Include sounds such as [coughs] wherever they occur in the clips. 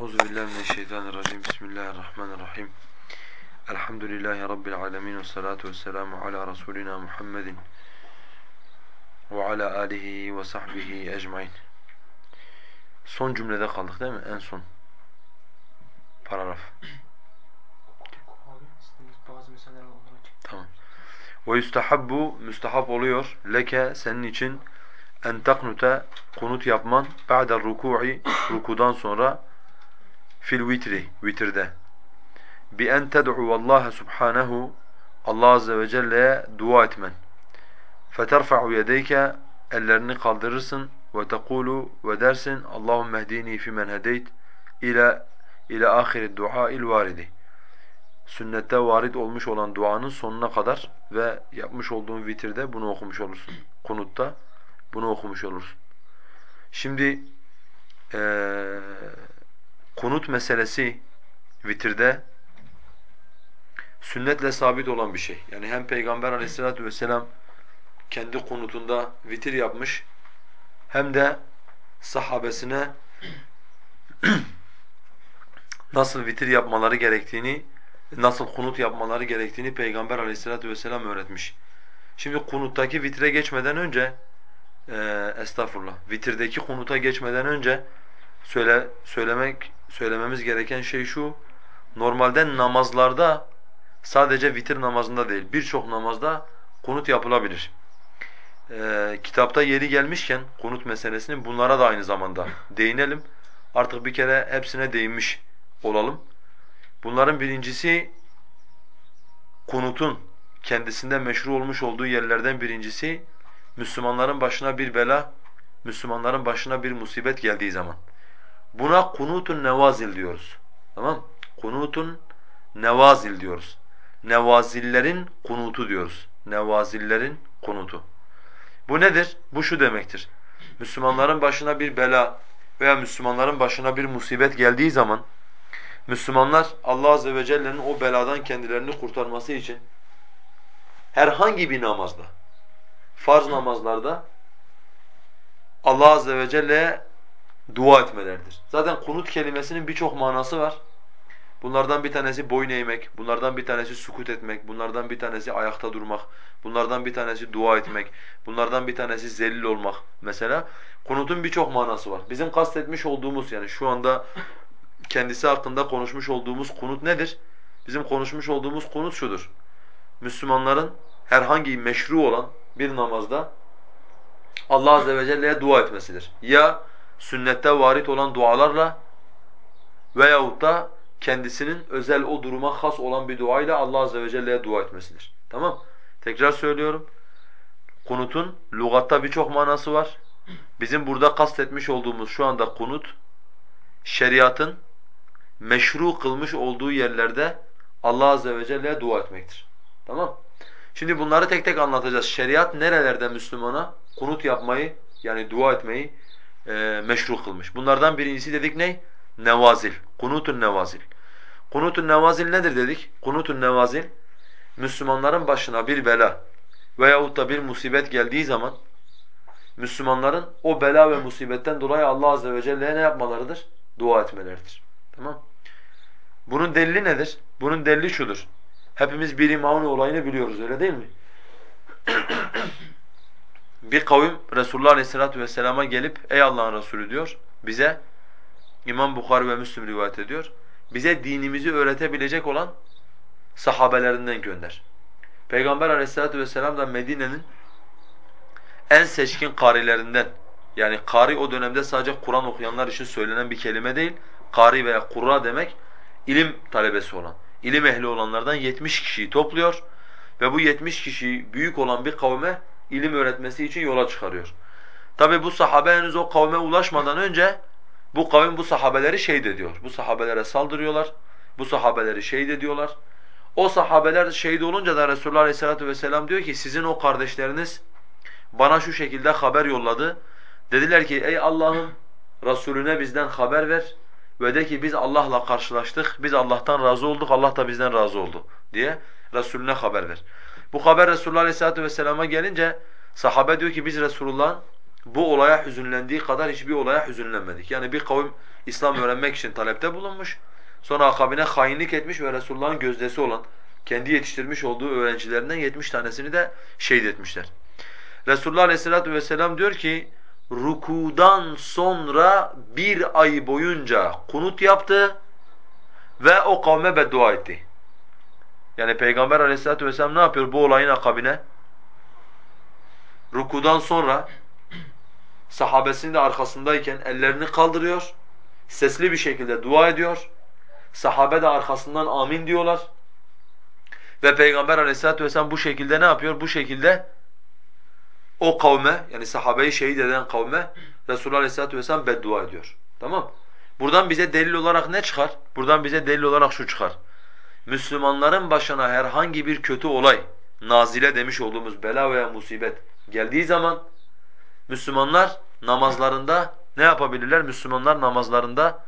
Euzu billahi mineşşeytanirracim. Bismillahirrahmanirrahim. Elhamdülillahi rabbil alamin ve salatu vesselamu ala rasulina Muhammedin ve ala alihi ve sahbihi ecmaîn. Son cümlede kaldık değil mi? En son paragraf. Tamam. Ve yustahabbu müstahap oluyor leke senin için en taknuta kunut yapman ba'de ruku'i rukudan sonra fil vitri vitirde bi en ted'u Allah subhanahu Allah azze ve celle'ye dua etmen. Feterfa'u yedeyke ellerini kaldırırsın ve tekulu ve dersin Allahumme ehdini fi men hedeyt ila ila ahir dua'il varidi. Sünnette varid olmuş olan duanın sonuna kadar ve yapmış olduğun vitirde bunu okumuş olursun. Kunutta bunu okumuş olursun. Şimdi ee, kunut meselesi vitirde sünnetle sabit olan bir şey. Yani hem Peygamber aleyhissalatu vesselam kendi kunutunda vitir yapmış hem de sahabesine [clears throat] nasıl vitir yapmaları gerektiğini, nasıl kunut yapmaları gerektiğini Peygamber aleyhissalatu vesselam öğretmiş. Şimdi kunuttaki vitre geçmeden önce e, estağfurullah vitirdeki kunuta geçmeden önce söyle söylemek söylememiz gereken şey şu. Normalde namazlarda sadece vitir namazında değil birçok namazda kunut yapılabilir. Ee, kitapta yeri gelmişken kunut meselesinin bunlara da aynı zamanda değinelim. Artık bir kere hepsine değinmiş olalım. Bunların birincisi kunutun kendisinde meşru olmuş olduğu yerlerden birincisi Müslümanların başına bir bela, Müslümanların başına bir musibet geldiği zaman. Buna kunutun nevazil diyoruz. Tamam? Kunutun nevazil diyoruz. Nevazillerin kunutu diyoruz. Nevazillerin kunutu. Bu nedir? Bu şu demektir. Müslümanların başına bir bela veya Müslümanların başına bir musibet geldiği zaman Müslümanlar Allah azze ve celle'nin o beladan kendilerini kurtarması için herhangi bir namazda, farz namazlarda Allah azze ve celle'ye dua etmelerdir. Zaten kunut kelimesinin birçok manası var. Bunlardan bir tanesi boyun eğmek, bunlardan bir tanesi sukut etmek, bunlardan bir tanesi ayakta durmak, bunlardan bir tanesi dua etmek, bunlardan bir tanesi zelil olmak mesela. Kunutun birçok manası var. Bizim kastetmiş olduğumuz yani şu anda kendisi hakkında konuşmuş olduğumuz kunut nedir? Bizim konuşmuş olduğumuz kunut şudur. Müslümanların herhangi meşru olan bir namazda Allah azze ve celle'ye dua etmesidir. Ya sünnette varit olan dualarla veyahut da kendisinin özel o duruma has olan bir duayla Allah azze ve celle'ye dua etmesidir. Tamam? Tekrar söylüyorum. Kunutun lügatta birçok manası var. Bizim burada kastetmiş olduğumuz şu anda kunut şeriatın meşru kılmış olduğu yerlerde Allah azze ve celle'ye dua etmektir. Tamam? Şimdi bunları tek tek anlatacağız. Şeriat nerelerde Müslümana kunut yapmayı yani dua etmeyi e, meşru kılmış. Bunlardan birincisi dedik ne? Nevazil. Kunutun nevazil. Kunutun nevazil nedir dedik? Kunutun nevazil Müslümanların başına bir bela veyahut da bir musibet geldiği zaman Müslümanların o bela ve musibetten dolayı Allah azze ve celle'ye ne yapmalarıdır? Dua etmeleridir. Tamam? Bunun delili nedir? Bunun delili şudur. Hepimiz bir imamın olayını biliyoruz öyle değil mi? [clears throat] bir kavim Resulullah Aleyhisselatü Vesselam'a gelip ey Allah'ın Resulü diyor bize İmam Bukhari ve Müslim rivayet ediyor. Bize dinimizi öğretebilecek olan sahabelerinden gönder. Peygamber Aleyhisselatü Vesselam da Medine'nin en seçkin karilerinden yani kari o dönemde sadece Kur'an okuyanlar için söylenen bir kelime değil. Kari veya kurra demek ilim talebesi olan, ilim ehli olanlardan 70 kişiyi topluyor ve bu 70 kişi büyük olan bir kavme ilim öğretmesi için yola çıkarıyor. Tabi bu sahabe henüz o kavme ulaşmadan önce bu kavim bu sahabeleri şehit ediyor. Bu sahabelere saldırıyorlar. Bu sahabeleri şehit ediyorlar. O sahabeler şehit olunca da Resulullah Aleyhisselatü Vesselam diyor ki sizin o kardeşleriniz bana şu şekilde haber yolladı. Dediler ki ey Allah'ın Resulüne bizden haber ver ve de ki biz Allah'la karşılaştık, biz Allah'tan razı olduk, Allah da bizden razı oldu diye Resulüne haber ver. Bu haber Resulullah Aleyhisselatü Vesselam'a gelince sahabe diyor ki biz Resulullah'ın bu olaya hüzünlendiği kadar hiçbir olaya hüzünlenmedik. Yani bir kavim İslam öğrenmek için talepte bulunmuş. Sonra akabine hainlik etmiş ve Resulullah'ın gözdesi olan kendi yetiştirmiş olduğu öğrencilerinden 70 tanesini de şehit etmişler. Resulullah Aleyhisselatü Vesselam diyor ki rukudan sonra bir ay boyunca kunut yaptı ve o kavme beddua etti. Yani Peygamber Aleyhisselatü Vesselam ne yapıyor bu olayın akabine? Rukudan sonra sahabesinin de arkasındayken ellerini kaldırıyor, sesli bir şekilde dua ediyor. Sahabe de arkasından amin diyorlar. Ve Peygamber Aleyhisselatü vesselam bu şekilde ne yapıyor? Bu şekilde o kavme yani sahabeyi şehit eden kavme Resulullah Aleyhisselatü vesselam beddua ediyor. Tamam Buradan bize delil olarak ne çıkar? Buradan bize delil olarak şu çıkar. Müslümanların başına herhangi bir kötü olay, nazile demiş olduğumuz bela veya musibet geldiği zaman Müslümanlar namazlarında ne yapabilirler? Müslümanlar namazlarında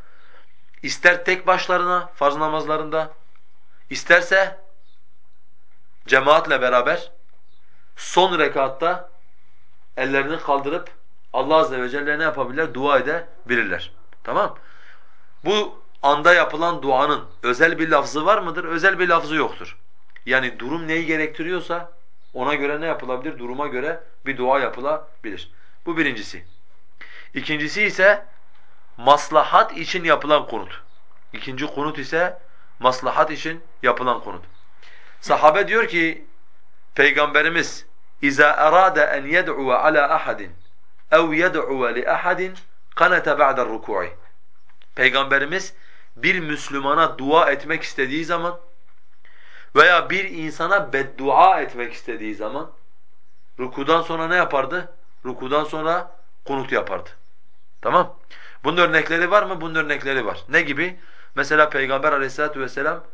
ister tek başlarına farz namazlarında, isterse cemaatle beraber son rekatta ellerini kaldırıp Allah azze ve celle ne yapabilirler? Dua edebilirler. Tamam? Bu anda yapılan duanın özel bir lafzı var mıdır? Özel bir lafzı yoktur. Yani durum neyi gerektiriyorsa ona göre ne yapılabilir? Duruma göre bir dua yapılabilir. Bu birincisi. İkincisi ise maslahat için yapılan kunut. İkinci kunut ise maslahat için yapılan kunut. Sahabe diyor ki Peygamberimiz اِذَا أَرَادَ أَنْ يَدْعُوَ عَلَى أَحَدٍ اَوْ يَدْعُوَ لِأَحَدٍ قَنَتَ بَعْدَ الرُّكُوعِ Peygamberimiz bir Müslümana dua etmek istediği zaman veya bir insana beddua etmek istediği zaman rukudan sonra ne yapardı? Rukudan sonra kunut yapardı. Tamam? Bunun örnekleri var mı? Bunun örnekleri var. Ne gibi? Mesela Peygamber aleyhissalatu vesselam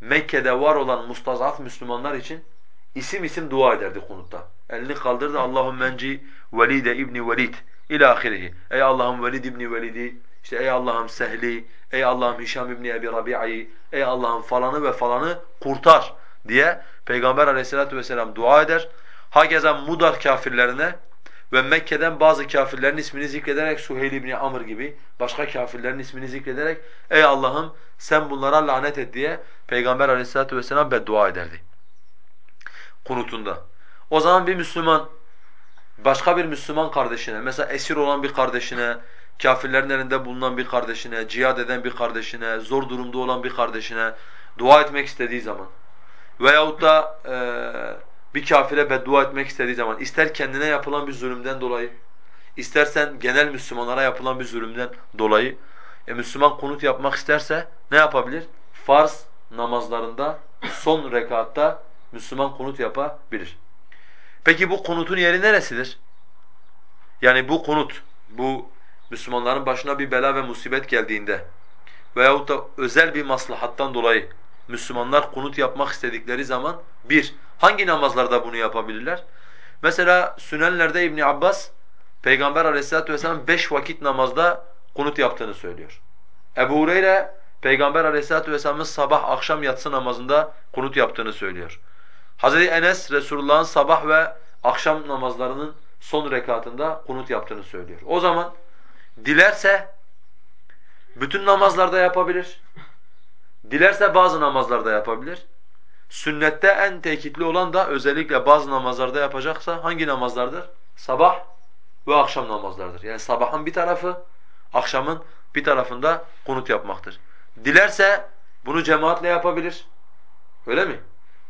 Mekke'de var olan mustazaf Müslümanlar için isim isim dua ederdi kunutta. Elini kaldırdı Allahümme enci Velide İbni Velid ila ahirihi. Ey Allah'ım Velid İbni Velid'i, işte ey Allah'ım Sehli, ey Allah'ım Hişam İbni Ebi Rabi'a'yı, ey Allah'ım falanı ve falanı kurtar diye Peygamber aleyhissalatu vesselam dua eder. Hakeza Mudar kafirlerine ve Mekke'den bazı kafirlerin ismini zikrederek Suheyl ibn Amr gibi başka kafirlerin ismini zikrederek ey Allah'ım sen bunlara lanet et diye Peygamber Aleyhisselatü vesselam beddua ederdi. Kunutunda. O zaman bir Müslüman başka bir Müslüman kardeşine mesela esir olan bir kardeşine, kafirlerin elinde bulunan bir kardeşine, cihad eden bir kardeşine, zor durumda olan bir kardeşine dua etmek istediği zaman veyahut da e, bir kafire beddua etmek istediği zaman ister kendine yapılan bir zulümden dolayı, istersen genel Müslümanlara yapılan bir zulümden dolayı e, Müslüman kunut yapmak isterse ne yapabilir? Farz namazlarında son rekatta Müslüman kunut yapabilir. Peki bu kunutun yeri neresidir? Yani bu kunut, bu Müslümanların başına bir bela ve musibet geldiğinde veyahut da özel bir maslahattan dolayı Müslümanlar kunut yapmak istedikleri zaman bir, hangi namazlarda bunu yapabilirler? Mesela Sünenler'de İbn Abbas Peygamber Aleyhisselatü vesselam beş vakit namazda kunut yaptığını söylüyor. Ebu Hureyre Peygamber Aleyhisselatü vesselamın sabah akşam yatsı namazında kunut yaptığını söylüyor. Hazreti Enes Resulullah'ın sabah ve akşam namazlarının son rekatında kunut yaptığını söylüyor. O zaman dilerse bütün namazlarda yapabilir. Dilerse bazı namazlarda yapabilir. Sünnette en tekitli olan da özellikle bazı namazlarda yapacaksa hangi namazlardır? Sabah ve akşam namazlardır. Yani sabahın bir tarafı, akşamın bir tarafında kunut yapmaktır. Dilerse bunu cemaatle yapabilir. Öyle mi?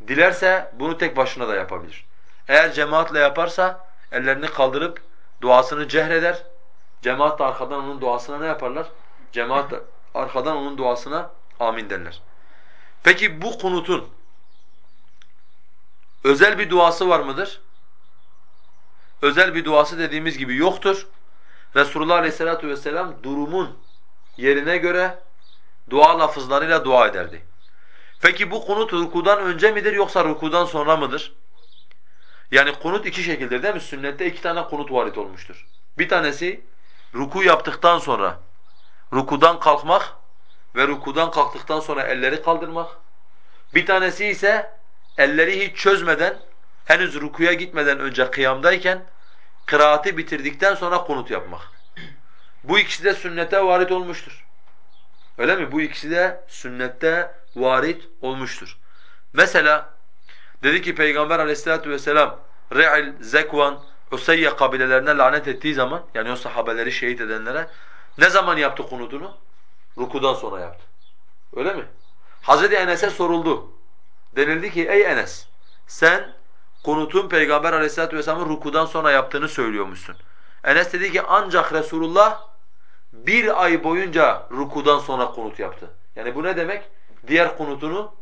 Dilerse bunu tek başına da yapabilir. Eğer cemaatle yaparsa ellerini kaldırıp duasını cehreder. Cemaat de arkadan onun duasına ne yaparlar? Cemaat de arkadan onun duasına amin derler. Peki bu kunutun özel bir duası var mıdır? Özel bir duası dediğimiz gibi yoktur. Resulullah Aleyhisselatü vesselam durumun yerine göre dua lafızlarıyla dua ederdi. Peki bu kunut rukudan önce midir yoksa rukudan sonra mıdır? Yani kunut iki şekildir değil mi? Sünnette iki tane kunut varit olmuştur. Bir tanesi ruku yaptıktan sonra rukudan kalkmak ve rukudan kalktıktan sonra elleri kaldırmak. Bir tanesi ise elleri hiç çözmeden henüz rukuya gitmeden önce kıyamdayken kıraati bitirdikten sonra kunut yapmak. Bu ikisi de sünnete varit olmuştur. Öyle mi? Bu ikisi de sünnette varit olmuştur. Mesela dedi ki Peygamber aleyhissalatu vesselam Re'il, Zekvan, Useyye kabilelerine lanet ettiği zaman yani o sahabeleri şehit edenlere ne zaman yaptı kunutunu? Rukudan sonra yaptı. Öyle mi? Hazreti Enes'e soruldu. Denildi ki ey Enes sen kunutun Peygamber aleyhissalatu vesselamın rukudan sonra yaptığını söylüyormuşsun. Enes dedi ki ancak Resulullah bir ay boyunca rukudan sonra kunut yaptı. Yani bu ne demek? Diğer kunutunu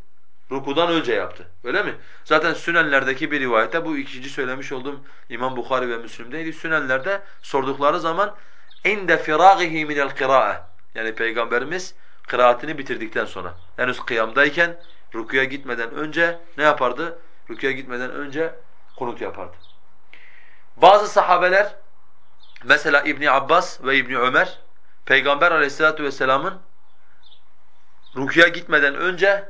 rukudan önce yaptı. Öyle mi? Zaten Sünenlerdeki bir rivayette bu ikinci söylemiş olduğum İmam Bukhari ve Müslim'deydi. Sünenlerde sordukları zaman inde firagihi minel kıra'a yani peygamberimiz kıraatini bitirdikten sonra henüz kıyamdayken rukuya gitmeden önce ne yapardı? Rukuya gitmeden önce kunut yapardı. Bazı sahabeler mesela İbni Abbas ve İbni Ömer Peygamber aleyhissalatu vesselamın rukuya gitmeden önce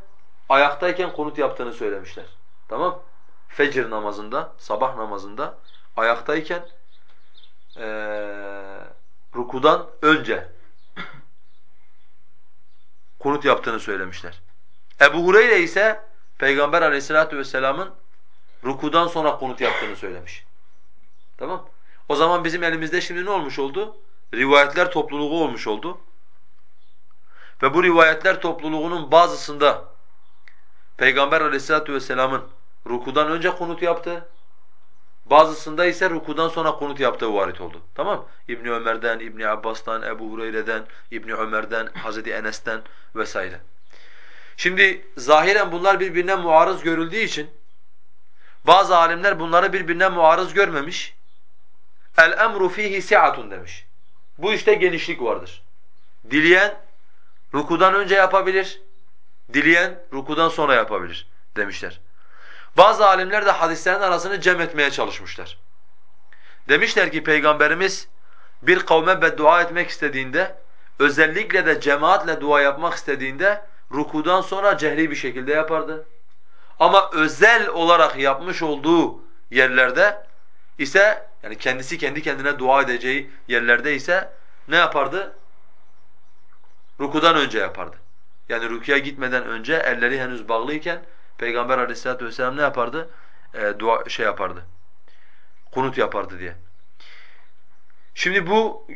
ayaktayken kunut yaptığını söylemişler. Tamam? Fecr namazında, sabah namazında ayaktayken ee, rukudan önce kunut yaptığını söylemişler. Ebu Hureyre ise Peygamber aleyhissalatu vesselamın rukudan sonra kunut yaptığını söylemiş. Tamam? O zaman bizim elimizde şimdi ne olmuş oldu? Rivayetler topluluğu olmuş oldu. Ve bu rivayetler topluluğunun bazısında Peygamber aleyhissalatu vesselamın rukudan önce kunut yaptı. Bazısında ise rukudan sonra kunut yaptığı varit oldu. Tamam? İbn Ömer'den, İbn Abbas'tan, Ebu Hureyre'den, İbn Ömer'den, Hazreti Enes'ten vesaire. Şimdi zahiren bunlar birbirine muarız görüldüğü için bazı alimler bunları birbirine muarız görmemiş. El emru fihi si'atun demiş. Bu işte genişlik vardır. Dileyen rukudan önce yapabilir, dileyen rukudan sonra yapabilir demişler. Bazı alimler de hadislerin arasını cem etmeye çalışmışlar. Demişler ki Peygamberimiz bir kavme beddua etmek istediğinde, özellikle de cemaatle dua yapmak istediğinde rukudan sonra cehri bir şekilde yapardı. Ama özel olarak yapmış olduğu yerlerde ise yani kendisi kendi kendine dua edeceği yerlerde ise ne yapardı? Rukudan önce yapardı. Yani rukuya gitmeden önce elleri henüz bağlıyken Peygamber Aleyhisselatü vesselam ne yapardı? E, dua şey yapardı. Kunut yapardı diye. Şimdi bu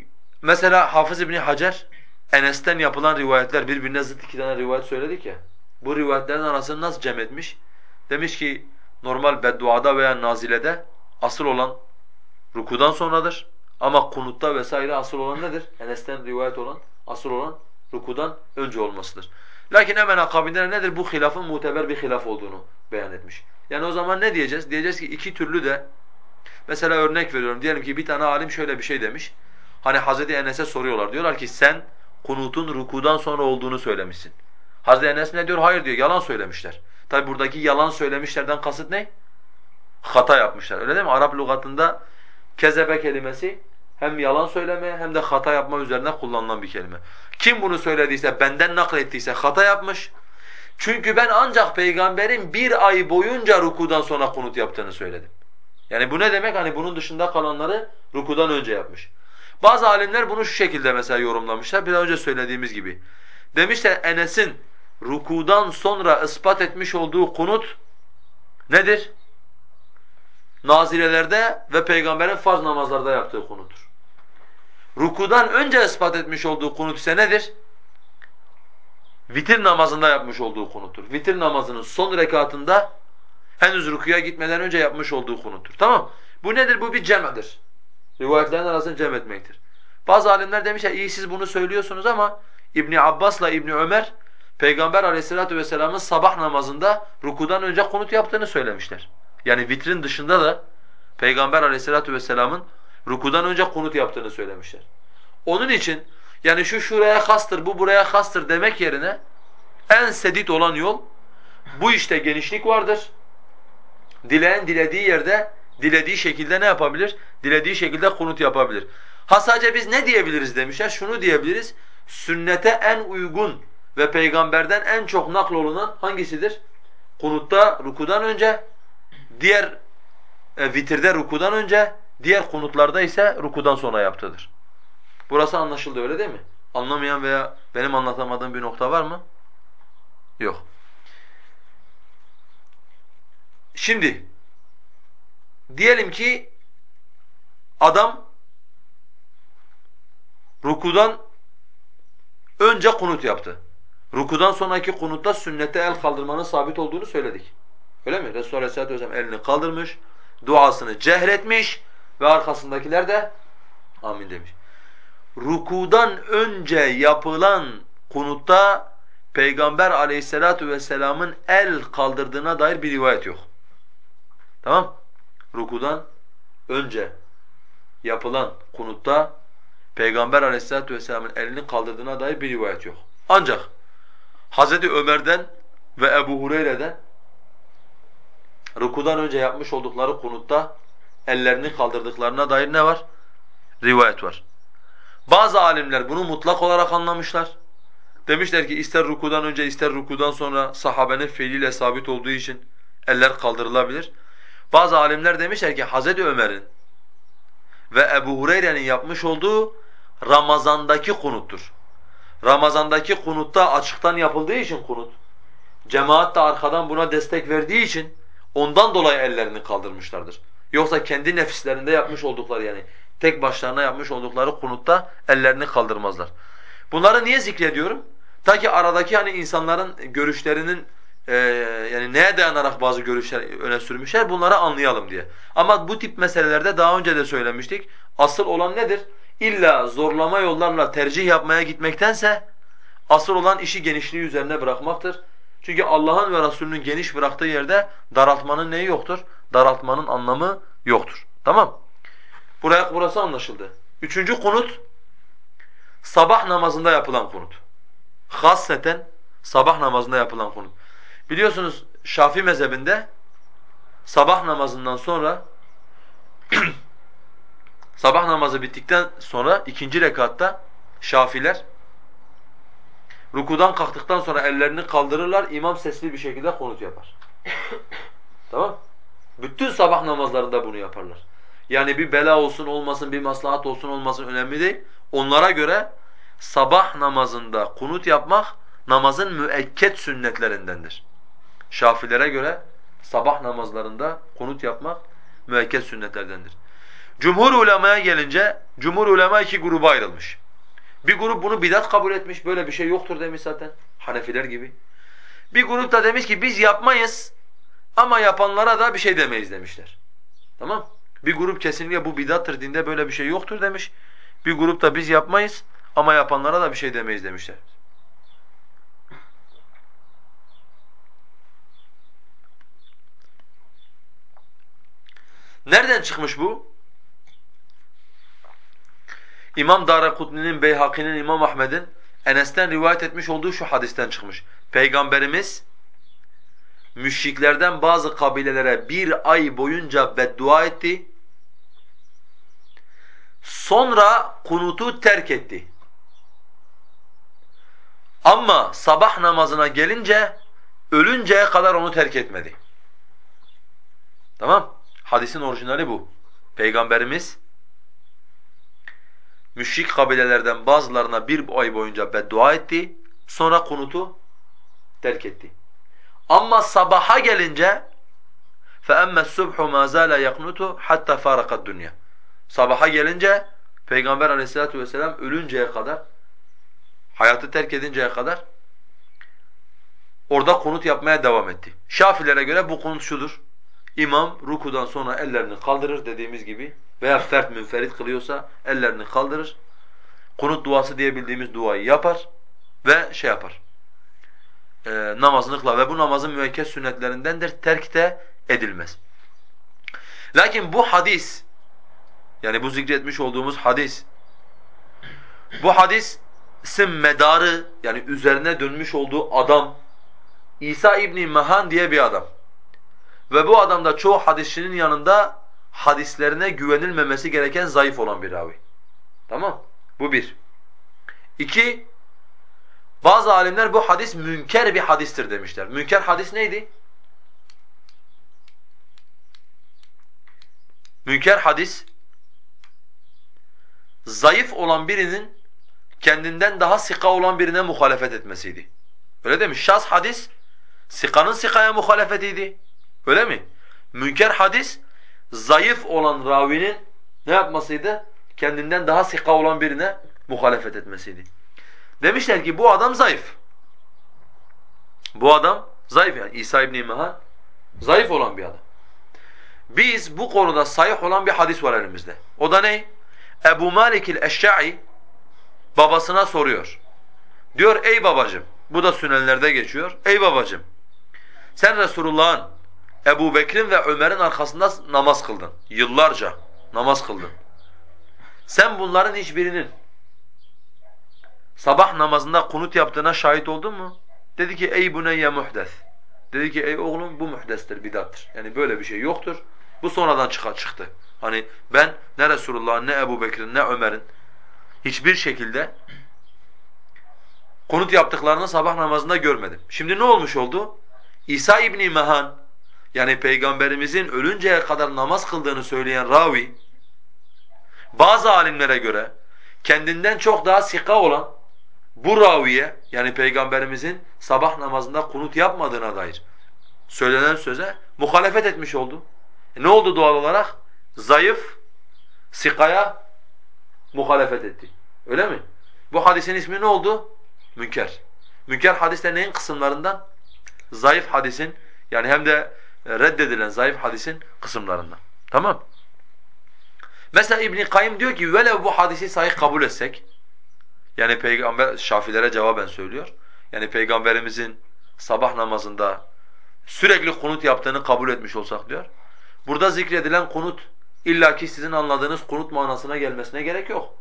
mesela Hafız İbn Hacer Enes'ten yapılan rivayetler birbirine zıt iki tane rivayet söyledik ya. Bu rivayetlerin arasını nasıl cem etmiş? Demiş ki normal bedduada veya nazilede asıl olan rukudan sonradır. Ama kunutta vesaire asıl olan nedir? Enes'ten rivayet olan, asıl olan rukudan önce olmasıdır. Lakin hemen akabinde nedir? Bu hilafın muteber bir hilaf olduğunu beyan etmiş. Yani o zaman ne diyeceğiz? Diyeceğiz ki iki türlü de mesela örnek veriyorum. Diyelim ki bir tane alim şöyle bir şey demiş. Hani Hazreti Enes'e soruyorlar. Diyorlar ki sen kunutun rukudan sonra olduğunu söylemişsin. Hazreti Enes ne diyor? Hayır diyor. Yalan söylemişler. Tabi buradaki yalan söylemişlerden kasıt ne? Hata yapmışlar. Öyle değil mi? Arap lügatında kezebe kelimesi hem yalan söyleme hem de hata yapma üzerine kullanılan bir kelime. Kim bunu söylediyse, benden naklettiyse hata yapmış. Çünkü ben ancak peygamberin bir ay boyunca rukudan sonra kunut yaptığını söyledim. Yani bu ne demek? Hani bunun dışında kalanları rukudan önce yapmış. Bazı alimler bunu şu şekilde mesela yorumlamışlar. Biraz önce söylediğimiz gibi. Demişler Enes'in rukudan sonra ispat etmiş olduğu kunut nedir? Nazilelerde ve peygamberin farz namazlarda yaptığı kunuttur. Rukudan önce ispat etmiş olduğu kunut ise nedir? Vitir namazında yapmış olduğu kunuttur. Vitir namazının son rekatında henüz rukuya gitmeden önce yapmış olduğu kunuttur. Tamam Bu nedir? Bu bir cem'dir. Rivayetlerin arasını cem etmektir. Bazı alimler demişler iyi siz bunu söylüyorsunuz ama İbn Abbas'la İbn Ömer Peygamber Aleyhisselatü vesselam'ın sabah namazında rukudan önce kunut yaptığını söylemişler. Yani vitrin dışında da Peygamber Aleyhisselatü vesselam'ın rukudan önce kunut yaptığını söylemişler. Onun için yani şu şuraya kastır, bu buraya kastır demek yerine en sedit olan yol bu işte genişlik vardır. Dileyen dilediği yerde dilediği şekilde ne yapabilir? Dilediği şekilde kunut yapabilir. Ha sadece biz ne diyebiliriz demişler? Şunu diyebiliriz. Sünnete en uygun ve peygamberden en çok naklolunan hangisidir? Kunutta rukudan önce, diğer e, vitirde rukudan önce, diğer kunutlarda ise rukudan sonra yaptığıdır. Burası anlaşıldı öyle değil mi? Anlamayan veya benim anlatamadığım bir nokta var mı? Yok. Şimdi diyelim ki adam rukudan önce kunut yaptı. Rukudan sonraki kunutta sünnete el kaldırmanın sabit olduğunu söyledik. Öyle mi? Resulullah Aleyhisselatü Vesselam elini kaldırmış, duasını cehretmiş ve arkasındakiler de amin demiş. Rukudan önce yapılan kunutta Peygamber Aleyhisselatü Vesselam'ın el kaldırdığına dair bir rivayet yok. Tamam? Rukudan önce yapılan kunutta Peygamber Aleyhisselatü Vesselam'ın elini kaldırdığına dair bir rivayet yok. Ancak Hazreti Ömer'den ve Ebu Hureyre'den rukudan önce yapmış oldukları kunutta ellerini kaldırdıklarına dair ne var? Rivayet var. Bazı alimler bunu mutlak olarak anlamışlar. Demişler ki ister rukudan önce ister rukudan sonra sahabenin fiiliyle sabit olduğu için eller kaldırılabilir. Bazı alimler demişler ki Hazreti Ömer'in ve Ebu Hureyre'nin yapmış olduğu Ramazandaki kunuttur. Ramazandaki kunutta açıktan yapıldığı için kunut, cemaat de arkadan buna destek verdiği için ondan dolayı ellerini kaldırmışlardır. Yoksa kendi nefislerinde yapmış oldukları yani tek başlarına yapmış oldukları kunutta ellerini kaldırmazlar. Bunları niye zikrediyorum? Ta ki aradaki hani insanların görüşlerinin e, yani neye dayanarak bazı görüşler öne sürmüşler bunları anlayalım diye. Ama bu tip meselelerde daha önce de söylemiştik. Asıl olan nedir? İlla zorlama yollarla tercih yapmaya gitmektense asıl olan işi genişliği üzerine bırakmaktır. Çünkü Allah'ın ve Resulünün geniş bıraktığı yerde daraltmanın neyi yoktur? Daraltmanın anlamı yoktur. Tamam? Buraya burası anlaşıldı. Üçüncü kunut sabah namazında yapılan kunut. Hasseten sabah namazında yapılan kunut. Biliyorsunuz Şafii mezhebinde sabah namazından sonra [clears throat] sabah namazı bittikten sonra ikinci rekatta Şafiler rukudan kalktıktan sonra ellerini kaldırırlar, imam sesli bir şekilde konut yapar. [coughs] tamam? Bütün sabah namazlarında bunu yaparlar. Yani bir bela olsun olmasın, bir maslahat olsun olmasın önemli değil. Onlara göre sabah namazında kunut yapmak namazın müekket sünnetlerindendir. Şafilere göre sabah namazlarında kunut yapmak müekket sünnetlerdendir. Cumhur ulemaya gelince, cumhur ulema iki gruba ayrılmış. Bir grup bunu bidat kabul etmiş, böyle bir şey yoktur demiş zaten, Hanefiler gibi. Bir grup da demiş ki biz yapmayız ama yapanlara da bir şey demeyiz demişler. Tamam? Bir grup kesinlikle bu bidattır, dinde böyle bir şey yoktur demiş. Bir grup da biz yapmayız ama yapanlara da bir şey demeyiz demişler. Nereden çıkmış bu? İmam Darakutni'nin, Beyhaki'nin, İmam Ahmed'in Enes'ten rivayet etmiş olduğu şu hadisten çıkmış. Peygamberimiz müşriklerden bazı kabilelere bir ay boyunca beddua etti. Sonra kunutu terk etti. Ama sabah namazına gelince ölünceye kadar onu terk etmedi. Tamam? Hadisin orijinali bu. Peygamberimiz müşrik kabilelerden bazılarına bir ay boyunca beddua etti. Sonra kunutu terk etti. Ama sabaha gelince فَأَمَّا السُّبْحُ مَا زَالَ يَقْنُتُ حَتَّى فَارَقَ الدُّنْيَا Sabaha gelince Peygamber aleyhissalatu vesselam ölünceye kadar, hayatı terk edinceye kadar orada kunut yapmaya devam etti. Şafilere göre bu kunut şudur. İmam rukudan sonra ellerini kaldırır dediğimiz gibi veya fert münferit kılıyorsa ellerini kaldırır. Kunut duası diye bildiğimiz duayı yapar ve şey yapar. E, namazını ve bu namazın müekked sünnetlerindendir. Terk de edilmez. Lakin bu hadis yani bu zikretmiş olduğumuz hadis bu hadisin medarı yani üzerine dönmüş olduğu adam İsa İbni Mahan diye bir adam. Ve bu adam da çoğu hadisçinin yanında hadislerine güvenilmemesi gereken zayıf olan bir ravi. Tamam? Bu bir. İki, bazı alimler bu hadis münker bir hadistir demişler. Münker hadis neydi? Münker hadis, zayıf olan birinin kendinden daha sika olan birine muhalefet etmesiydi. Öyle değil mi? Şaz hadis sikanın sikaya muhalefetiydi. Öyle mi? Münker hadis zayıf olan ravinin ne yapmasıydı? Kendinden daha sika olan birine muhalefet etmesiydi. Demişler ki bu adam zayıf. Bu adam zayıf yani İsa İbn İmhan zayıf olan bir adam. Biz bu konuda sahih olan bir hadis var elimizde. O da ne? Ebu Malik el-Eşşa'i babasına soruyor. Diyor ey babacım, bu da sünenlerde geçiyor. Ey babacım, sen Resulullah'ın, Ebu Bekir'in ve Ömer'in arkasında namaz kıldın. Yıllarca namaz kıldın. Sen bunların hiçbirinin sabah namazında kunut yaptığına şahit oldun mu? Dedi ki ey buneyye muhdes. Dedi ki ey oğlum bu muhdestir, bidattır. Yani böyle bir şey yoktur. Bu sonradan çıktı. Hani ben ne Resulullah'ın ne Ebu Bekir'in ne Ömer'in hiçbir şekilde konut yaptıklarını sabah namazında görmedim. Şimdi ne olmuş oldu? İsa İbni Mehan yani Peygamberimizin ölünceye kadar namaz kıldığını söyleyen ravi bazı alimlere göre kendinden çok daha sika olan bu raviye yani Peygamberimizin sabah namazında kunut yapmadığına dair söylenen söze muhalefet etmiş oldu. E ne oldu doğal olarak? Zayıf, sikaya muhalefet etti. Öyle mi? Bu hadisin ismi ne oldu? Münker. Münker hadisler neyin kısımlarından? Zayıf hadisin yani hem de reddedilen zayıf hadisin kısımlarından. Tamam? Mesela İbn Kayyim diyor ki velev bu hadisi sahih kabul etsek yani peygamber Şafilere cevaben söylüyor. Yani peygamberimizin sabah namazında sürekli kunut yaptığını kabul etmiş olsak diyor. Burada zikredilen kunut illaki sizin anladığınız kunut manasına gelmesine gerek yok.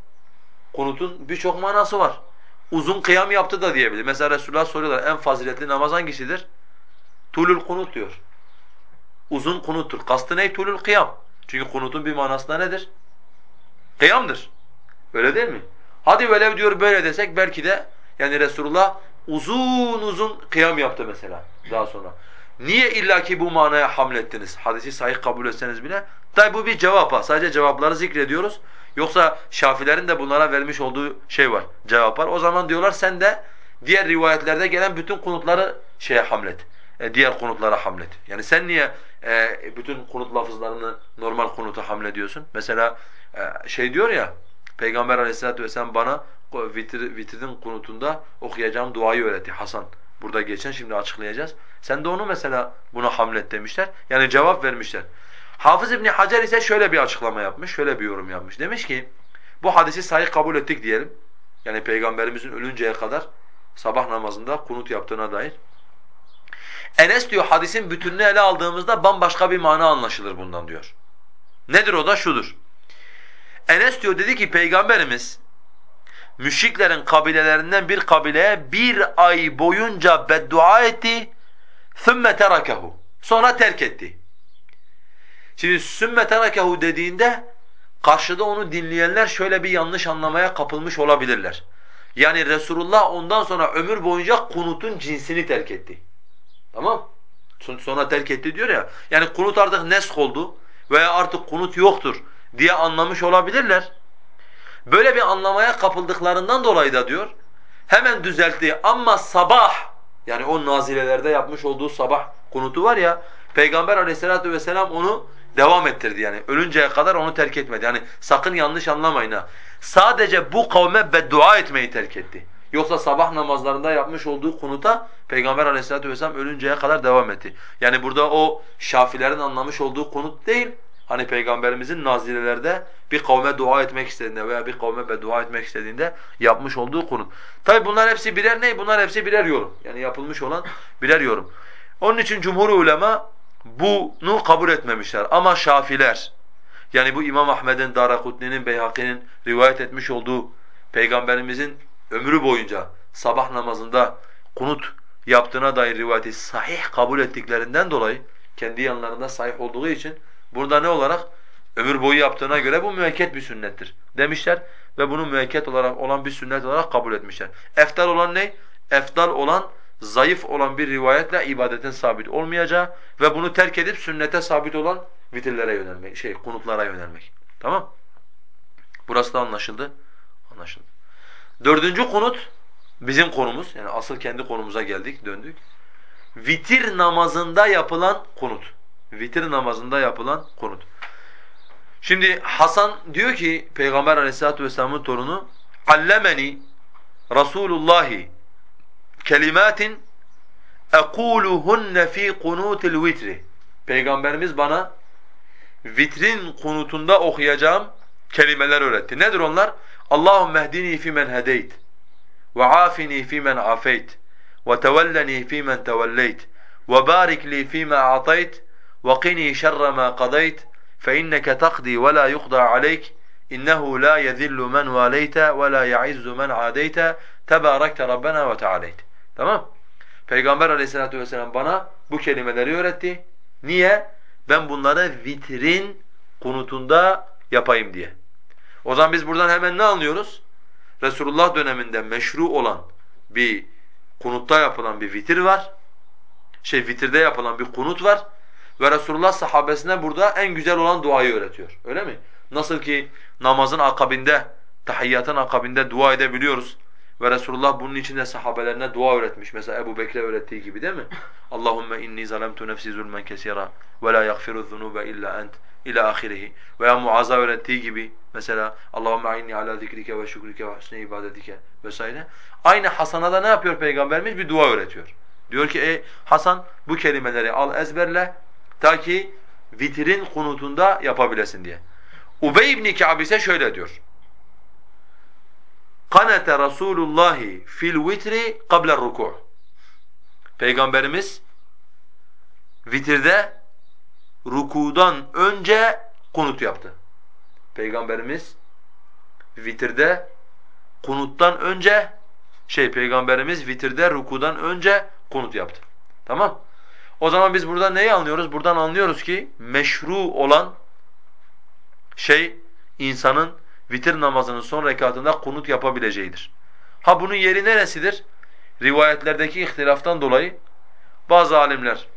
Kunutun birçok manası var. Uzun kıyam yaptı da diyebilir. Mesela Resulullah soruyorlar en faziletli namaz hangisidir? Tulul kunut diyor. Uzun kunuttur. Kastı ne? Tulul kıyam. Çünkü kunutun bir manası da nedir? Kıyamdır. Öyle değil mi? Hadi velev diyor böyle desek belki de yani Resulullah uzun uzun kıyam yaptı mesela daha sonra. Niye illaki bu manaya hamlettiniz? Hadisi sahih kabul etseniz bile. Tabi bu bir cevap ha. Sadece cevapları zikrediyoruz. Yoksa Şafilerin de bunlara vermiş olduğu şey var, cevap var. O zaman diyorlar sen de diğer rivayetlerde gelen bütün kunutları şeye hamlet. E, diğer kunutlara hamlet. Yani sen niye e, bütün kunut lafızlarını normal kunuta hamlediyorsun? Mesela e, şey diyor ya Peygamber Aleyhisselatü vesselam bana vitir, vitrin kunutunda okuyacağım duayı öğretti Hasan. Burada geçen şimdi açıklayacağız. Sen de onu mesela buna hamlet demişler. Yani cevap vermişler. Hafız İbn Hacer ise şöyle bir açıklama yapmış, şöyle bir yorum yapmış. Demiş ki bu hadisi sahih kabul ettik diyelim. Yani peygamberimizin ölünceye kadar sabah namazında kunut yaptığına dair. Enes diyor hadisin bütününü ele aldığımızda bambaşka bir mana anlaşılır bundan diyor. Nedir o da şudur. Enes diyor dedi ki peygamberimiz müşriklerin kabilelerinden bir kabileye bir ay boyunca beddua etti. ثُمَّ تَرَكَهُ Sonra terk etti. Şimdi sümme terakehu dediğinde karşıda onu dinleyenler şöyle bir yanlış anlamaya kapılmış olabilirler. Yani Resulullah ondan sonra ömür boyunca kunutun cinsini terk etti. Tamam? Sonra terk etti diyor ya. Yani kunut artık nesk oldu veya artık kunut yoktur diye anlamış olabilirler. Böyle bir anlamaya kapıldıklarından dolayı da diyor hemen düzeltti ama sabah yani o nazilelerde yapmış olduğu sabah kunutu var ya Peygamber aleyhissalatu vesselam onu devam ettirdi yani. Ölünceye kadar onu terk etmedi. Yani sakın yanlış anlamayın ha. Sadece bu kavme beddua etmeyi terk etti. Yoksa sabah namazlarında yapmış olduğu kunuta Peygamber aleyhissalatu vesselam ölünceye kadar devam etti. Yani burada o şafilerin anlamış olduğu kunut değil, hani Peygamberimizin nazilelerde bir kavme dua etmek istediğinde veya bir kavme beddua etmek istediğinde yapmış olduğu kunut. Tabi bunlar hepsi birer ne? Bunlar hepsi birer yorum. Yani yapılmış olan birer yorum. Onun için cumhur ulema bunu kabul etmemişler. Ama Şafiler, yani bu İmam Ahmed'in, Darakutni'nin, Beyhaki'nin rivayet etmiş olduğu Peygamberimizin ömrü boyunca sabah namazında kunut yaptığına dair rivayeti sahih kabul ettiklerinden dolayı, kendi yanlarında sahih olduğu için burada ne olarak? Ömür boyu yaptığına göre bu müekket bir sünnettir demişler ve bunu müekket olarak olan bir sünnet olarak kabul etmişler. Eftal olan ne? Eftal olan zayıf olan bir rivayetle ibadetin sabit olmayacağı ve bunu terk edip sünnete sabit olan vitirlere yönelmek, şey kunutlara yönelmek. Tamam? Burası da anlaşıldı. Anlaşıldı. Dördüncü konut bizim konumuz. Yani asıl kendi konumuza geldik, döndük. Vitir namazında yapılan konut. Vitir namazında yapılan konut. Şimdi Hasan diyor ki Peygamber Aleyhisselatü vesselam'ın torunu allemeni Rasulullah kelimatin ekuluhunne fi kunutil vitri. Peygamberimiz bana vitrin kunutunda okuyacağım kelimeler öğretti. Nedir onlar? Allahümme ehdini fi men hedeyt ve afini fi men afeyt ve tevelleni fi men tevelleyt ve barik li fi ma atayt ve qini şerre ma qadayt فإنك تقضي ولا يقضى عليك إنه لا يذل من واليت ولا يعز من عاديت تباركت ربنا وتعاليت. Tamam? Peygamber Aleyhisselatü vesselam bana bu kelimeleri öğretti. Niye? Ben bunları vitrin kunutunda yapayım diye. O zaman biz buradan hemen ne anlıyoruz? Resulullah döneminde meşru olan bir kunutta yapılan bir vitir var. Şey vitirde yapılan bir kunut var. Ve Resulullah sahabesine burada en güzel olan duayı öğretiyor. Öyle mi? Nasıl ki namazın akabinde, tahiyyatın akabinde dua edebiliyoruz. Ve Resulullah bunun için de sahabelerine dua öğretmiş. Mesela Ebu Bekir'e öğrettiği gibi değil mi? Allahümme inni zalemtu nefsi zulmen kesira ve la yaghfiru illa ent ila ahirihi. Veya Muaz'a öğrettiği gibi mesela Allahümme a'inni ala zikrike ve şükrike ve husne ibadetike vesaire. Aynı Hasan'a da ne yapıyor Peygamberimiz? Bir dua öğretiyor. Diyor ki ey Hasan bu kelimeleri al ezberle ta ki vitrin kunutunda yapabilesin diye. Ubey ibn Ka'b ise şöyle diyor. Kanete Rasulullah fil vitri qabla ruku'. Peygamberimiz vitirde rukudan önce kunut yaptı. Peygamberimiz vitirde kunuttan önce şey peygamberimiz vitirde rukudan önce kunut yaptı. Tamam? O zaman biz buradan neyi anlıyoruz? Buradan anlıyoruz ki meşru olan şey insanın vitir namazının son rekatında kunut yapabileceğidir. Ha bunun yeri neresidir? Rivayetlerdeki ihtilaftan dolayı bazı alimler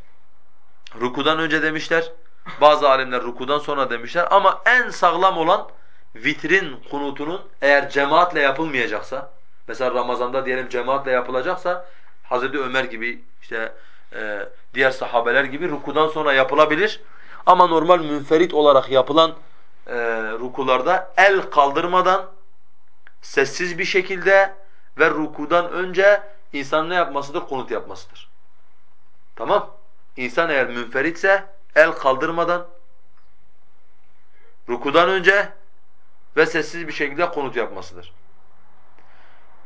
rukudan önce demişler, bazı alimler rukudan sonra demişler ama en sağlam olan vitrin kunutunun eğer cemaatle yapılmayacaksa, mesela Ramazan'da diyelim cemaatle yapılacaksa Hazreti Ömer gibi işte e, diğer sahabeler gibi rukudan sonra yapılabilir. Ama normal münferit olarak yapılan e, rukularda el kaldırmadan sessiz bir şekilde ve rukudan önce insan ne yapmasıdır? Kunut yapmasıdır. Tamam? İnsan eğer münferitse el kaldırmadan rukudan önce ve sessiz bir şekilde kunut yapmasıdır.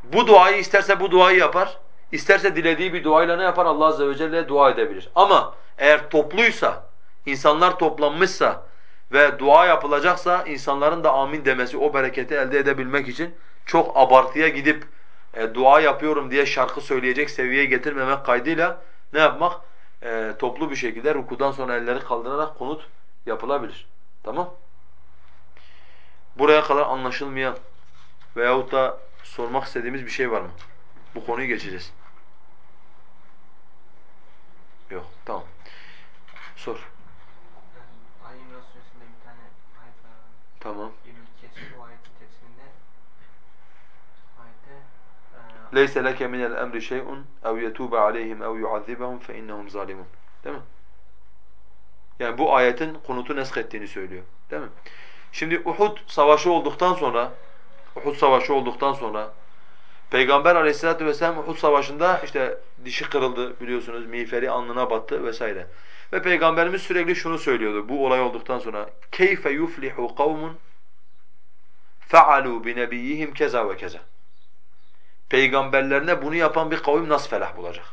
Bu duayı isterse bu duayı yapar. İsterse dilediği bir duayla ne yapar? Allah azze ve celle'ye dua edebilir. Ama eğer topluysa, insanlar toplanmışsa ve dua yapılacaksa insanların da amin demesi o bereketi elde edebilmek için çok abartıya gidip e, dua yapıyorum diye şarkı söyleyecek seviyeye getirmemek kaydıyla ne yapmak? E, toplu bir şekilde rukudan sonra elleri kaldırarak kunut yapılabilir. Tamam? Buraya kadar anlaşılmayan veyahut da sormak istediğimiz bir şey var mı? Bu konuyu geçeceğiz. Yok, tamam. Sor. Yani Ali İmran suresinde bir tane ayet var. abi. Tamam. 22 kesir o ayetin tefsirinde ayette e, لَيْسَ لَكَ مِنَ الْأَمْرِ شَيْءٌ اَوْ يَتُوبَ عَلَيْهِمْ اَوْ يُعَذِّبَهُمْ فَاِنَّهُمْ ظَالِمُونَ Değil mi? Yani bu ayetin kunutu nesk ettiğini söylüyor. Değil mi? Şimdi Uhud savaşı olduktan sonra Uhud savaşı olduktan sonra Peygamber Aleyhisselatü vesselam Uhud savaşında işte dişi kırıldı biliyorsunuz, miğferi alnına battı vesaire. Ve Peygamberimiz sürekli şunu söylüyordu bu olay olduktan sonra. Yuflihu kavmun fealu bi nebiyihim keza ve keza. Peygamberlerine bunu yapan bir kavim nasıl felah bulacak?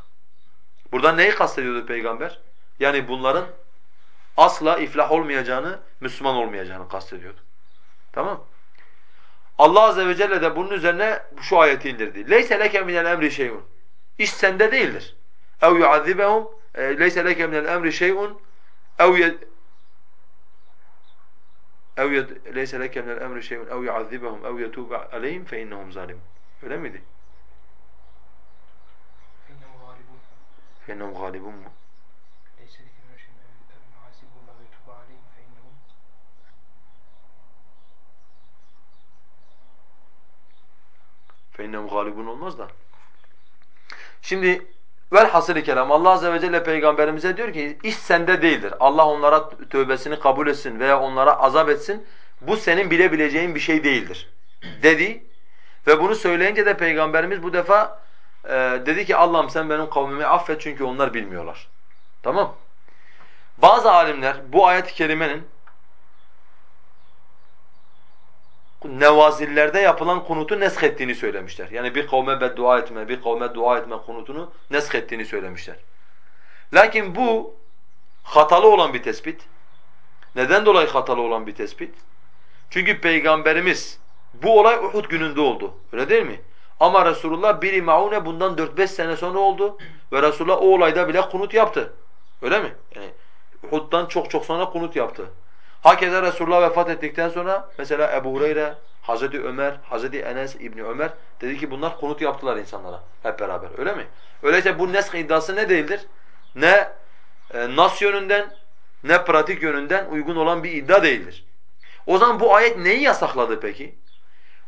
Buradan neyi kastediyordu peygamber? Yani bunların asla iflah olmayacağını, Müslüman olmayacağını kastediyordu. Tamam Allah azze ve celle de bunun üzerine şu ayeti indirdi. Leyse leke minel emri şey'un. İş sende değildir. Ev yuazibehum e, leyse leke minel emri şey'un ev ev leyse leke minel emri şey'un ev yuazibehum ev yetub aleyhim fe innehum zalimun. Öyle miydi? Fennehum galibun mu? فَاِنَّهُمْ غَالِبُونَ olmaz da. Şimdi velhasılı kelam Allah azze ve celle peygamberimize diyor ki iş sende değildir. Allah onlara tövbesini kabul etsin veya onlara azap etsin. Bu senin bilebileceğin bir şey değildir. Dedi ve bunu söyleyince de peygamberimiz bu defa e, dedi ki Allah'ım sen benim kavmimi affet çünkü onlar bilmiyorlar. Tamam? Bazı alimler bu ayet-i kerimenin nevazillerde yapılan kunutu neskettiğini söylemişler. Yani bir kavme beddua etme, bir kavme dua etme kunutunu neskettiğini söylemişler. Lakin bu hatalı olan bir tespit. Neden dolayı hatalı olan bir tespit? Çünkü Peygamberimiz bu olay Uhud gününde oldu. Öyle değil mi? Ama Resulullah biri maune bundan 4-5 sene sonra oldu ve Resulullah o olayda bile kunut yaptı. Öyle mi? Yani Uhud'dan çok çok sonra kunut yaptı. Hakeza Resulullah vefat ettikten sonra mesela Ebu Hureyre, Hazreti Ömer, Hazreti Enes İbni Ömer dedi ki bunlar kunut yaptılar insanlara hep beraber. Öyle mi? Öyleyse bu nesk iddiası ne değildir? Ne e, nas yönünden ne pratik yönünden uygun olan bir iddia değildir. O zaman bu ayet neyi yasakladı peki?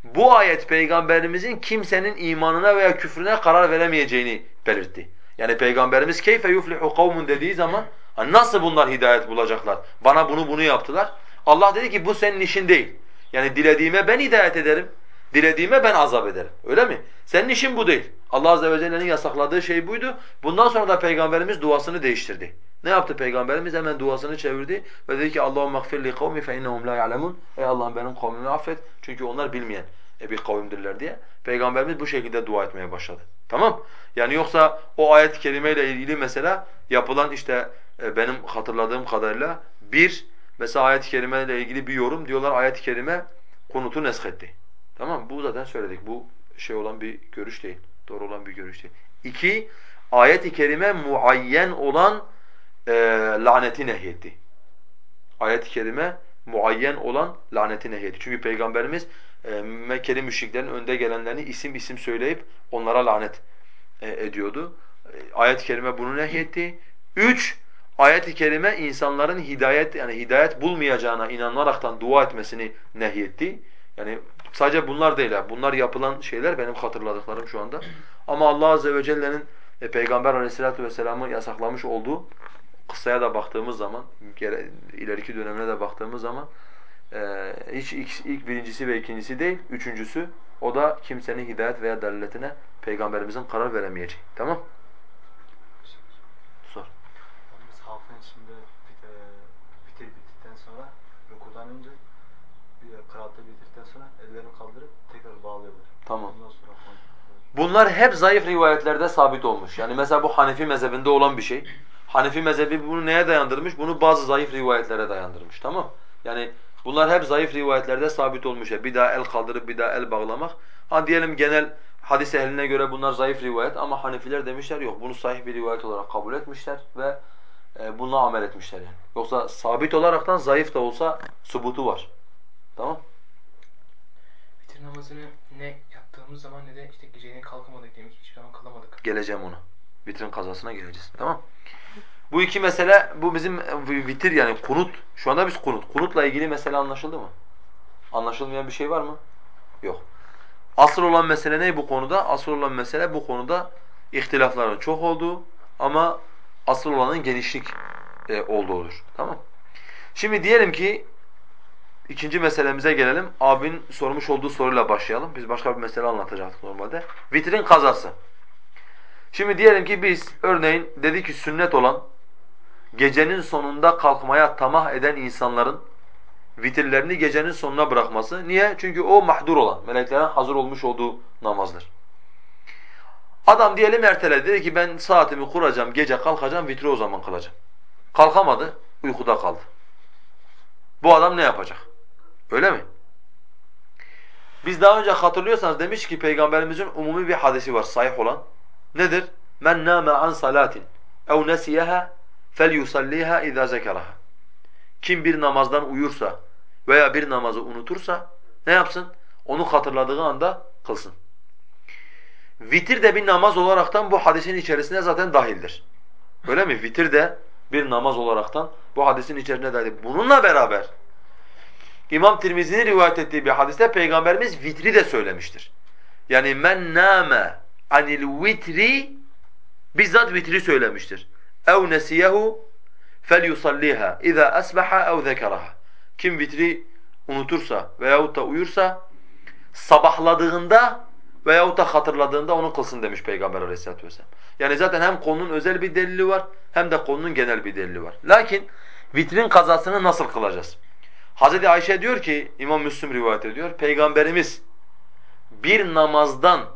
Bu ayet peygamberimizin kimsenin imanına veya küfrüne karar veremeyeceğini belirtti. Yani peygamberimiz keyfe yuflihu kavmun dediği zaman hani nasıl bunlar hidayet bulacaklar? Bana bunu bunu yaptılar. Allah dedi ki bu senin işin değil. Yani dilediğime ben hidayet ederim. Dilediğime ben azap ederim. Öyle mi? Senin işin bu değil. Allah azze ve celle'nin yasakladığı şey buydu. Bundan sonra da peygamberimiz duasını değiştirdi. Ne yaptı peygamberimiz? Hemen duasını çevirdi ve dedi ki Allahümme gfir li kavmi fe innehum la ya'lemun. Ey Allah'ım benim kavmimi affet çünkü onlar bilmeyen e, bir kavimdirler diye. Peygamberimiz bu şekilde dua etmeye başladı. Tamam? Yani yoksa o ayet-i kerimeyle ilgili mesela yapılan işte benim hatırladığım kadarıyla bir mesela ayet-i kerimeyle ilgili bir yorum diyorlar ayet-i kerime kunutu neshetti. Tamam Bu zaten söyledik. Bu şey olan bir görüş değil. Doğru olan bir görüş değil. İki, ayet-i kerime muayyen olan e, laneti nehyetti. Ayet-i kerime muayyen olan laneti nehyetti. Çünkü Peygamberimiz e, Mekkeli müşriklerin önde gelenlerini isim isim söyleyip onlara lanet e, ediyordu. E, ayet-i kerime bunu nehyetti. Üç, ayet-i kerime insanların hidayet yani hidayet bulmayacağına inanaraktan dua etmesini nehyetti. Yani sadece bunlar değil. Bunlar yapılan şeyler benim hatırladıklarım şu anda. Ama Allah azze ve celle'nin e, Peygamber Aleyhisselatü vesselam'ı yasaklamış olduğu kıssaya da baktığımız zaman, ileriki dönemine de baktığımız zaman e, hiç ilk, ilk birincisi ve ikincisi değil, üçüncüsü o da kimsenin hidayet veya dalaletine peygamberimizin karar veremeyeceği. Tamam? Sor. Biz halkın içinde bitir bittikten sonra rukudan önce kıraatı bitirdikten sonra ellerini kaldırıp tekrar bağlıyorlar. Tamam. Bunlar hep zayıf rivayetlerde sabit olmuş. Yani mesela bu Hanefi mezhebinde olan bir şey. Hanefi mezhebi bunu neye dayandırmış? Bunu bazı zayıf rivayetlere dayandırmış. Tamam? Yani bunlar hep zayıf rivayetlerde sabit olmuş. Bir daha el kaldırıp bir daha el bağlamak. Ha diyelim genel hadis ehline göre bunlar zayıf rivayet ama Hanefiler demişler yok bunu sahih bir rivayet olarak kabul etmişler ve e, amel etmişler yani. Yoksa sabit olaraktan zayıf da olsa subutu var. Tamam? Vitir namazını ne yaptığımız zaman ne de işte geceleyin kalkamadık demek hiçbir zaman kalamadık. Geleceğim ona. Vitrin kazasına geleceğiz. Tamam? Bu iki mesele bu bizim vitir yani kunut. Şu anda biz kunut. Kunutla ilgili mesele anlaşıldı mı? Anlaşılmayan bir şey var mı? Yok. Asıl olan mesele ne bu konuda? Asıl olan mesele bu konuda ihtilafların çok olduğu ama asıl olanın genişlik e, olduğudur. Tamam? Şimdi diyelim ki ikinci meselemize gelelim. Abin sormuş olduğu soruyla başlayalım. Biz başka bir mesele anlatacaktık normalde. Vitrin kazası. Şimdi diyelim ki biz örneğin dedi ki sünnet olan gecenin sonunda kalkmaya tamah eden insanların vitirlerini gecenin sonuna bırakması. Niye? Çünkü o mahdur olan, meleklerin hazır olmuş olduğu namazdır. Adam diyelim erteledi. Dedi ki ben saatimi kuracağım, gece kalkacağım, vitri o zaman kılacağım. Kalkamadı, uykuda kaldı. Bu adam ne yapacak? Öyle mi? Biz daha önce hatırlıyorsanız demiş ki Peygamberimizin umumi bir hadisi var sahih olan. Nedir? Men nâme an salatin ev nesiyeha felyusalliha izâ zekeraha. Kim bir namazdan uyursa veya bir namazı unutursa ne yapsın? Onu hatırladığı anda kılsın. Vitir de bir namaz olaraktan bu hadisin içerisine zaten dahildir. Öyle mi? Vitir de bir namaz olaraktan bu hadisin içerisine dahildir. Bununla beraber İmam Tirmizi'nin rivayet ettiği bir hadiste Peygamberimiz vitri de söylemiştir. Yani men nâme anil vitri bizzat vitri söylemiştir. Ev nesiyehu felyusalliha iza asbaha ev zekeraha. Kim vitri unutursa veyahut da uyursa sabahladığında veyahut da hatırladığında onu kılsın demiş Peygamber Aleyhisselatü vesselam. Yani zaten hem konunun özel bir delili var hem de konunun genel bir delili var. Lakin vitrin kazasını nasıl kılacağız? Hazreti Ayşe diyor ki, İmam Müslim rivayet ediyor, Peygamberimiz bir namazdan,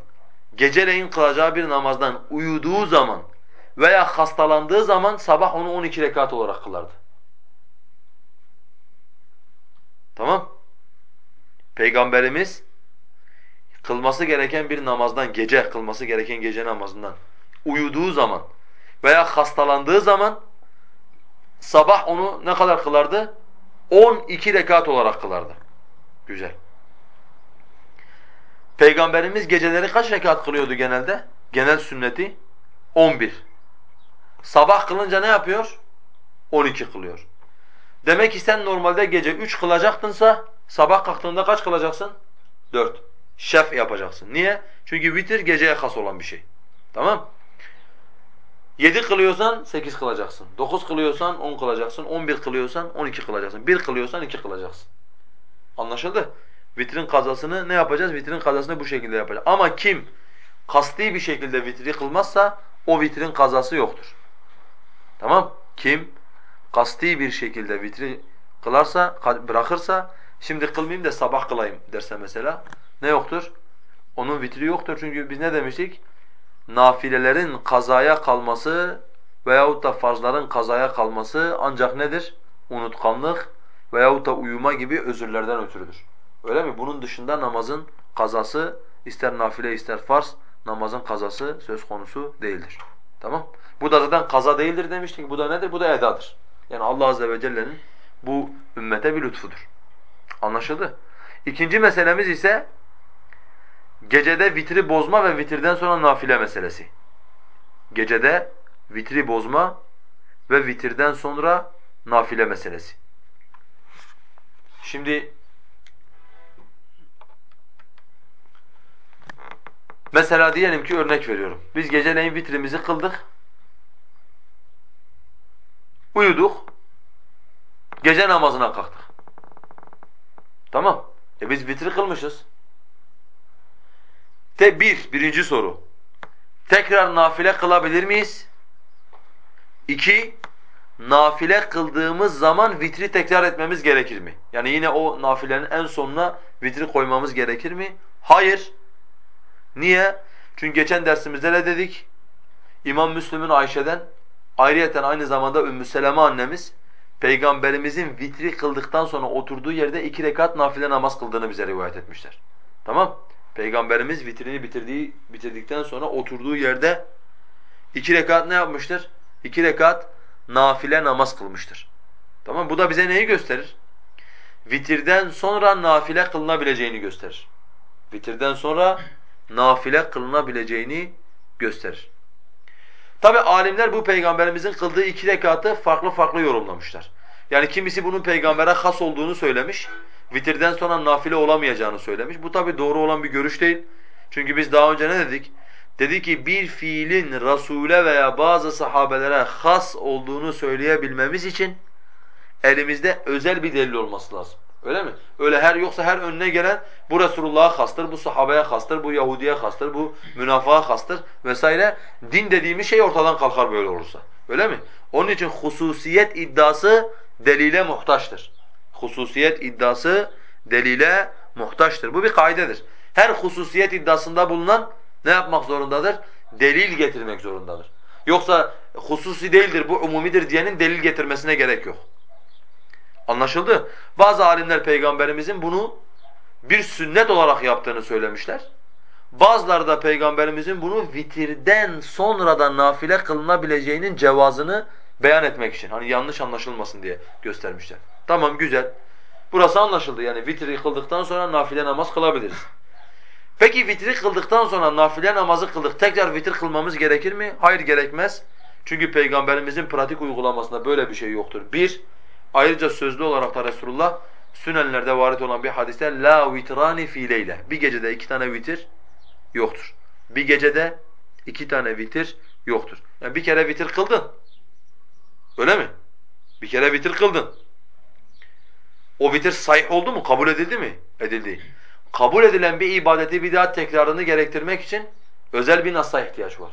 geceleyin kılacağı bir namazdan uyuduğu zaman veya hastalandığı zaman sabah onu 12 rekat olarak kılardı. Tamam? Peygamberimiz kılması gereken bir namazdan, gece kılması gereken gece namazından uyuduğu zaman veya hastalandığı zaman sabah onu ne kadar kılardı? 12 rekat olarak kılardı. Güzel. Peygamberimiz geceleri kaç rekat kılıyordu genelde? Genel sünneti 11. Sabah kılınca ne yapıyor? 12 kılıyor. Demek ki sen normalde gece 3 kılacaktınsa sabah kalktığında kaç kılacaksın? 4. Şef yapacaksın. Niye? Çünkü vitir geceye has olan bir şey. Tamam? 7 kılıyorsan 8 kılacaksın. 9 kılıyorsan 10 kılacaksın. 11 kılıyorsan 12 kılacaksın. 1 kılıyorsan 2 kılacaksın. Anlaşıldı? Vitrin kazasını ne yapacağız? Vitrin kazasını bu şekilde yapacağız. Ama kim kasti bir şekilde vitri kılmazsa o vitrin kazası yoktur. Tamam? Kim kasti bir şekilde vitri kılarsa, bırakırsa şimdi kılmayayım da sabah kılayım derse mesela ne yoktur? Onun vitri yoktur çünkü biz ne demiştik? Nafilelerin kazaya kalması veyahut da farzların kazaya kalması ancak nedir? Unutkanlık veyahut da uyuma gibi özürlerden ötürüdür. Öyle mi? Bunun dışında namazın kazası ister nafile ister farz namazın kazası söz konusu değildir. Tamam? Bu da zaten kaza değildir demiştik. Bu da nedir? Bu da edadır. Yani Allah azze ve celle'nin bu ümmete bir lütfudur. Anlaşıldı? İkinci meselemiz ise gecede vitri bozma ve vitirden sonra nafile meselesi. Gecede vitri bozma ve vitirden sonra nafile meselesi. Şimdi mesela diyelim ki örnek veriyorum. Biz geceleyin vitrimizi kıldık. Uyuduk. Gece namazına kalktık. Tamam. E biz vitri kılmışız. Te bir, birinci soru. Tekrar nafile kılabilir miyiz? İki, nafile kıldığımız zaman vitri tekrar etmemiz gerekir mi? Yani yine o nafilenin en sonuna vitri koymamız gerekir mi? Hayır. Niye? Çünkü geçen dersimizde ne dedik? İmam Müslüm'ün Ayşe'den, ayrıyeten aynı zamanda Ümmü Seleme annemiz, Peygamberimizin vitri kıldıktan sonra oturduğu yerde iki rekat nafile namaz kıldığını bize rivayet etmişler. Tamam? Peygamberimiz vitrini bitirdiği bitirdikten sonra oturduğu yerde iki rekat ne yapmıştır? İki rekat nafile namaz kılmıştır. Tamam Bu da bize neyi gösterir? Vitirden sonra nafile kılınabileceğini gösterir. Vitirden sonra nafile kılınabileceğini gösterir. Tabi alimler bu peygamberimizin kıldığı iki rekatı farklı farklı yorumlamışlar. Yani kimisi bunun peygambere has olduğunu söylemiş, vitirden sonra nafile olamayacağını söylemiş. Bu tabi doğru olan bir görüş değil. Çünkü biz daha önce ne dedik? Dedi ki bir fiilin Rasule veya bazı sahabelere has olduğunu söyleyebilmemiz için elimizde özel bir delil olması lazım. Öyle mi? Öyle her yoksa her önüne gelen bu Resulullah'a hastır, bu sahabeye hastır, bu Yahudiye hastır, bu münafığa hastır vesaire. Din dediğimiz şey ortadan kalkar böyle olursa. Öyle mi? Onun için hususiyet iddiası delile muhtaçtır. Hususiyet iddiası delile muhtaçtır. Bu bir kaidedir. Her hususiyet iddiasında bulunan ne yapmak zorundadır? Delil getirmek zorundadır. Yoksa hususi değildir, bu umumidir diyenin delil getirmesine gerek yok. Anlaşıldı? Bazı alimler peygamberimizin bunu bir sünnet olarak yaptığını söylemişler. Bazıları da peygamberimizin bunu vitirden sonradan nafile kılınabileceğinin cevazını beyan etmek için. Hani yanlış anlaşılmasın diye göstermişler. Tamam güzel. Burası anlaşıldı yani vitri kıldıktan sonra nafile namaz kılabiliriz. Peki vitri kıldıktan sonra nafile namazı kıldık tekrar vitir kılmamız gerekir mi? Hayır gerekmez. Çünkü peygamberimizin pratik uygulamasında böyle bir şey yoktur. Bir, Ayrıca sözlü olarak da Resulullah sünenlerde varit olan bir hadiste la vitrani fi leyle. Bir gecede iki tane vitir yoktur. Bir gecede iki tane vitir yoktur. Yani bir kere vitir kıldın. Öyle mi? Bir kere vitir kıldın. O vitir sahih oldu mu? Kabul edildi mi? Edildi. Kabul edilen bir ibadeti bir daha tekrarını gerektirmek için özel bir nasa ihtiyaç var.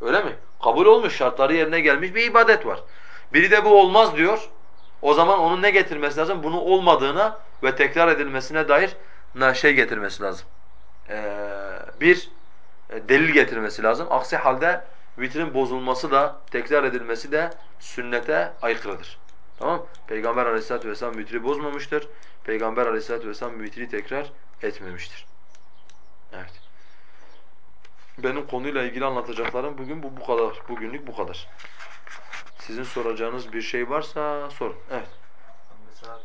Öyle mi? Kabul olmuş, şartları yerine gelmiş bir ibadet var. Biri de bu olmaz diyor. O zaman onun ne getirmesi lazım? Bunu olmadığına ve tekrar edilmesine dair şey getirmesi lazım. Ee, bir e, delil getirmesi lazım. Aksi halde vitrin bozulması da tekrar edilmesi de sünnete aykırıdır. Tamam Peygamber aleyhissalatu vesselam vitri bozmamıştır. Peygamber aleyhissalatu vesselam vitri tekrar etmemiştir. Evet. Benim konuyla ilgili anlatacaklarım bugün bu bu kadar. Bugünlük bu kadar. Sizin soracağınız bir şey varsa sorun. Evet. Mesela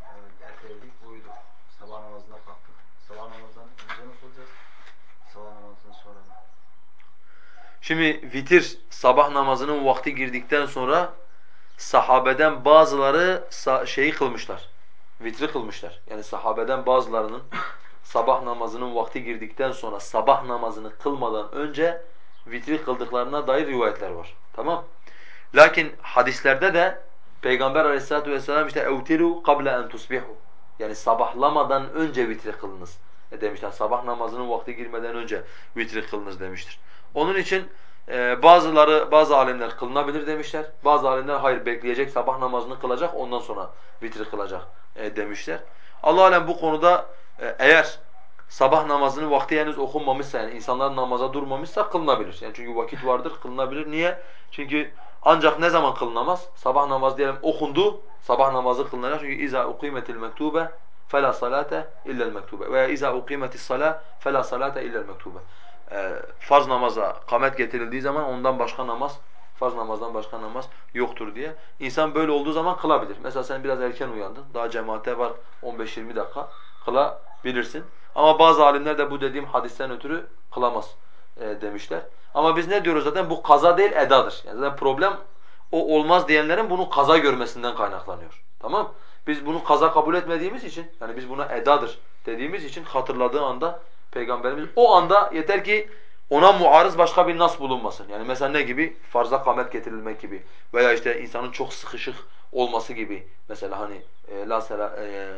e, erteledik, uyuduk. Sabah namazına kalktık. Sabah namazından önce mi kılacağız? Sabah namazından sonra mı? Şimdi vitir sabah namazının vakti girdikten sonra sahabeden bazıları şeyi kılmışlar. Vitri kılmışlar. Yani sahabeden bazılarının sabah namazının vakti girdikten sonra sabah namazını kılmadan önce vitri kıldıklarına dair rivayetler var. Tamam? Lakin hadislerde de Peygamber Aleyhisselatü vesselam işte evtiru qabla en tusbihu. Yani sabahlamadan önce vitri kılınız e demişler. Sabah namazının vakti girmeden önce vitri kılınız demiştir. Onun için e, bazıları bazı alimler kılınabilir demişler. Bazı alimler hayır bekleyecek sabah namazını kılacak ondan sonra vitri kılacak e, demişler. Allah alem bu konuda e, eğer sabah namazının vakti henüz okunmamışsa yani insanlar namaza durmamışsa kılınabilir. Yani çünkü vakit vardır kılınabilir. Niye? Çünkü ancak ne zaman kılınamaz? Sabah namazı diyelim okundu, sabah namazı kılınacak. Çünkü iza uqimetil mektube fela salate illa'l mektube veya iza uqimetis sala fela salate illa'l mektube. Ee, farz namaza kamet getirildiği zaman ondan başka namaz farz namazdan başka namaz yoktur diye. İnsan böyle olduğu zaman kılabilir. Mesela sen biraz erken uyandın. Daha cemaate var 15-20 dakika. Kılabilirsin. Ama bazı alimler de bu dediğim hadisten ötürü kılamaz e, demişler. Ama biz ne diyoruz zaten? Bu kaza değil edadır. Yani zaten problem o olmaz diyenlerin bunu kaza görmesinden kaynaklanıyor. Tamam? Biz bunu kaza kabul etmediğimiz için, yani biz buna edadır dediğimiz için hatırladığı anda Peygamberimiz o anda yeter ki ona muarız başka bir nas bulunmasın. Yani mesela ne gibi? Farza kamet getirilmek gibi veya işte insanın çok sıkışık olması gibi. Mesela hani e, la sala e,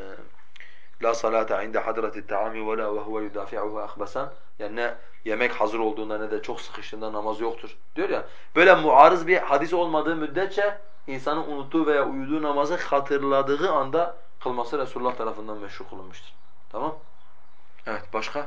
la salata inde hadratit taami ve la ve huve yudafi'uhu akhbasan. Yani ne yemek hazır olduğunda ne de çok sıkıştığında namaz yoktur diyor ya. Böyle muarız bir hadis olmadığı müddetçe insanın unuttuğu veya uyuduğu namazı hatırladığı anda kılması Resulullah tarafından meşru kılınmıştır. Tamam? Evet başka?